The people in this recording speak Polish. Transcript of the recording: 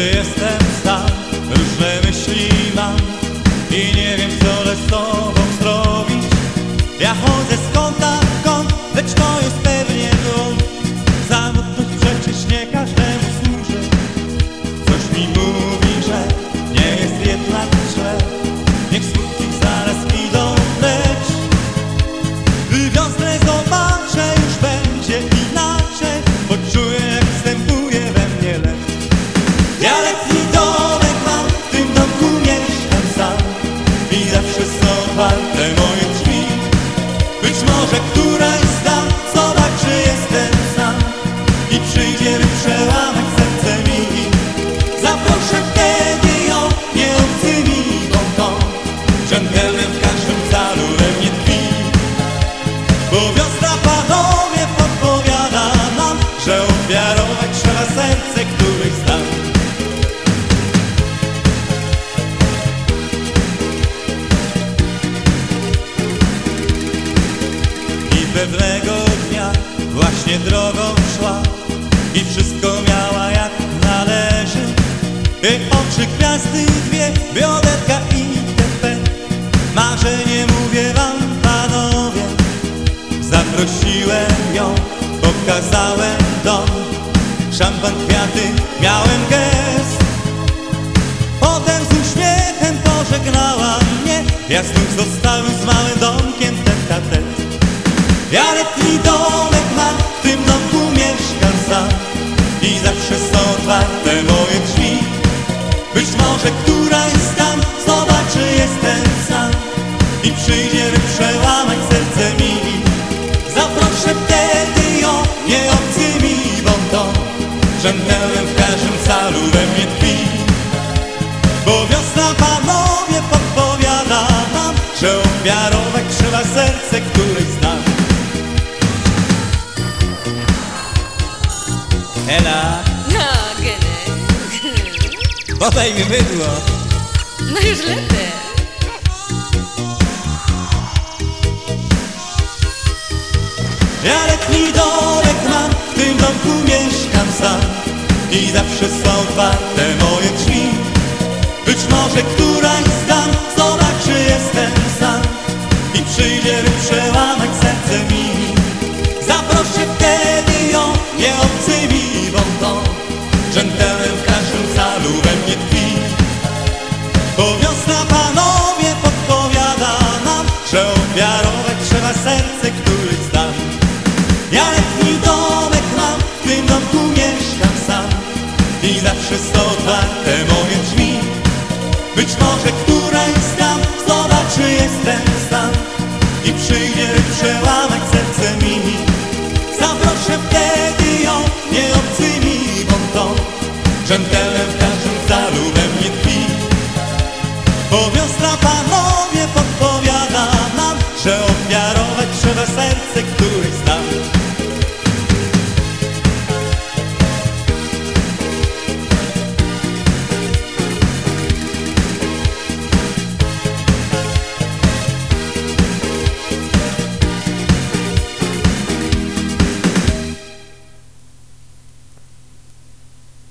gdy jestem sam. Różne myśli mam i nie wiem co ze sobą zrobić. Ja chodzę skąd na kąt, lecz to jest trzeba serce, których znam. I pewnego dnia właśnie drogą szła I wszystko miała jak należy. I oczy gwiazdy dwie, bioderka i TP Marzenie mówię wam panowie. Zaprosiłem ją, pokazałem dom Szampan, kwiaty, miałem gest. Potem z uśmiechem pożegnała mnie. Ja znów zostałem z małym domkiem ten a tet Ja letni domek mam, w tym domku mieszkam sam. I zawsze są otwarte moje drzwi. Być może któraś Że ofiarować trzeba serce, których znam. Ela, No, Geny. podaj mi mydło. No już lepiej. Ja letni domek mam, w tym domku mieszkam sam. I zawsze są otwarte moje drzwi. Być może któraś z dam przyjdzie by przełamać serce mi. Zaproszę wtedy ją, nie obcymi tą Dżentelmen w każdym calu we mnie tkwi. Bo wiosna panowie podpowiada nam Że ofiarować trzeba serce, których znam. Ja letni domek mam, w tym domku mieszkam sam. I zawsze są otwarte moje drzwi. Być może któraś z tam zobaczy jestem sam I przyjdzie przełamać serce mi. Zaproszę wtedy ją, nie obcymi tą Dżentelmen